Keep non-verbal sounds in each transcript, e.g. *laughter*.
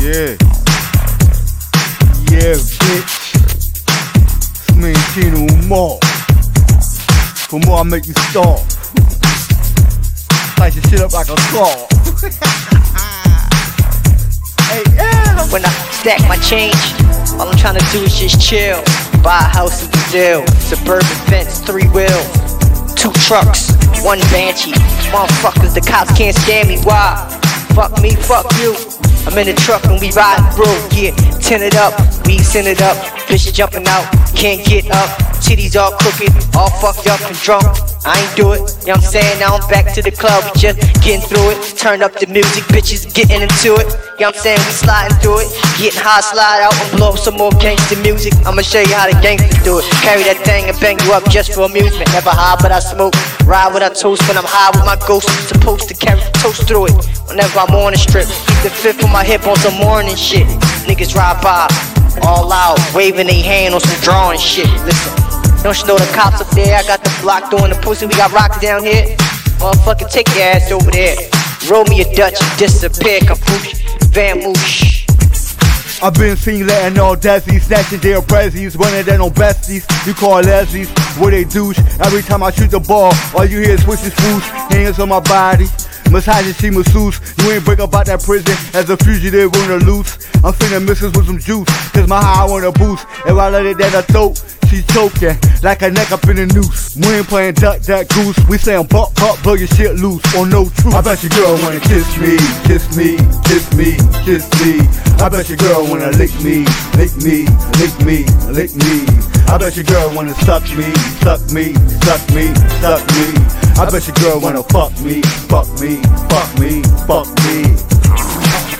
Yeah. Yeah, bitch. It's Chino Umar. For more, I make you starve. Slice your shit up like a saw. *laughs* hey, yeah. When I stack my change, all I'm trying to do is just chill. Buy a house in Brazil, suburban fence, three wheels, two trucks, one Banshee. Motherfuckers, the cops can't stand me. Why? Fuck me, fuck you. I'm in the truck and we ride, bro. Yeah, it up, we send it up. Bitch jumping out, can't get up. Titties all crooked, all fucked up and drunk. I ain't do it, you know what I'm saying? Now I'm back to the club, just getting through it. Turn up the music, bitches getting into it. You know what I'm saying? We sliding through it. Getting high, slide out and blow some more gangster music. I'ma show you how the gangsters do it. Carry that thing and bang you up just for amusement. Never high, but I smoke. Ride with I toast when I'm high with my ghost. Supposed to carry toast through it. Whenever I'm on the strip, keep the fifth on my hip on some morning shit. Niggas ride by, all out, waving their hand on some drawing shit. Listen, don't you know the cops up there? I got the block doing the pussy. We got rocks down here. Motherfucker, take your ass over there. Roll me a Dutch, disappear, kapoosh, van moosh. I've been seen letting all desies, snatching their prezzies, running than on besties. You call lessies, what they douche. Every time I shoot the ball, all you hear is switches fools, hands on my body. Massaging she masseuse, you ain't break up out that prison as a fugitive on the loose. I'm finna misses with some juice, cause my high on a boost. If I let it down her throat, she choking like a neck up in a noose. We ain't playing duck, duck, goose. We saying buck, buck, blow your shit loose on no truth. I bet your girl wanna kiss me, kiss me, kiss me, kiss me. I bet your girl wanna lick me, lick me, lick me, lick me. I bet your girl wanna suck me, suck me, suck me, suck me. I bet your girl wanna fuck me, fuck me, fuck me, fuck me.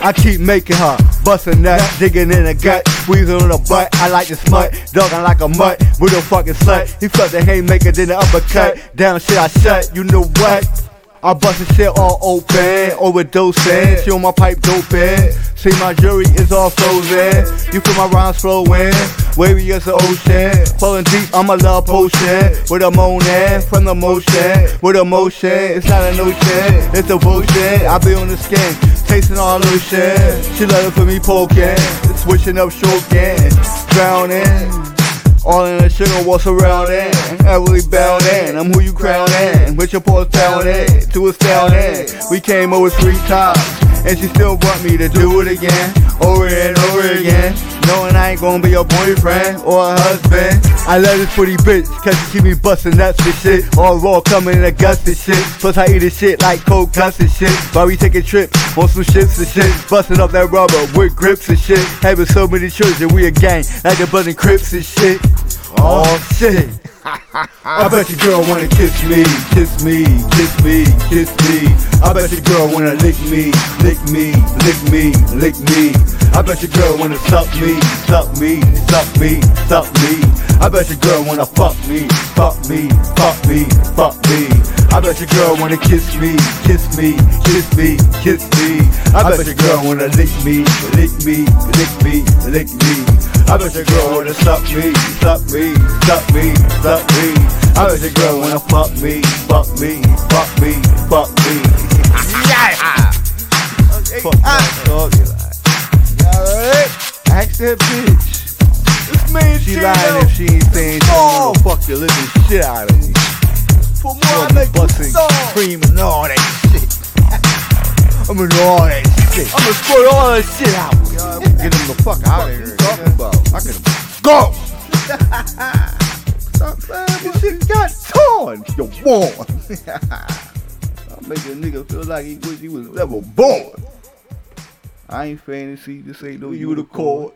I keep making her bustin' that, digging in the gut, squeezing on the butt. I like the smut, dogging like a mutt with a fucking slut. He felt the haymaker, then the uppercut. Down shit I shut, you know what? I bustin' shit all open, overdosing. She on my pipe doping. See my jury is all frozen. You feel my rhymes flowing, wavy as the ocean. Falling deep, I'm a love potion. With a moaning from the motion, with emotion. It's not an ocean, it's devotion. I be on the skin, tasting all the lotion. She love it for me poking, switching up stroking, drowning. All in the sugar, what's surrounding? Heavily bounding, I'm who you crowning. With your paws pounding, to astounding. We came over three times, and she still want me to do it again, over and over again. Knowing I ain't gonna be your boyfriend or a husband. I love this pretty bitch, cause she keep me busting nuts for shit. All raw coming in a gust and shit. Plus I eat this shit like cold cuts and shit. While we take a trip on some ships and shit. Busting up that rubber with grips and shit. Having so many children, we a gang, like the buzzing crips and shit. Oh, oh shit. I bet your girl wanna kiss me, kiss me, kiss me, kiss me. I bet your girl wanna lick me, lick me, lick me, lick me. I bet your girl wanna suck me, suck me, suck me, suck me. I bet your girl wanna fuck me, fuck me, fuck me, fuck me. I bet your girl wanna kiss me, kiss me, kiss me, kiss me. I bet your girl wanna lick me, lick me, lick me, lick me. I bet your girl wanna suck me, suck me, suck me, suck me. I bet your girl wanna fuck me, fuck me, fuck me, fuck me. Yeah. Fuck that ah. dog. Alright, ask that bitch. It's me She lying if she ain't saying she Oh. gonna fuck the living shit out of me. For more, I make busting, cream and all that shit. *laughs* I'm in all that shit. I'ma squirt all that shit out. Get him the fuck out of here. talking about? I can go. Stop saying this shit got torn. You're born. *laughs* I'll make a nigga feel like he wish he was never born. I ain't fantasy. This ain't no unicorn.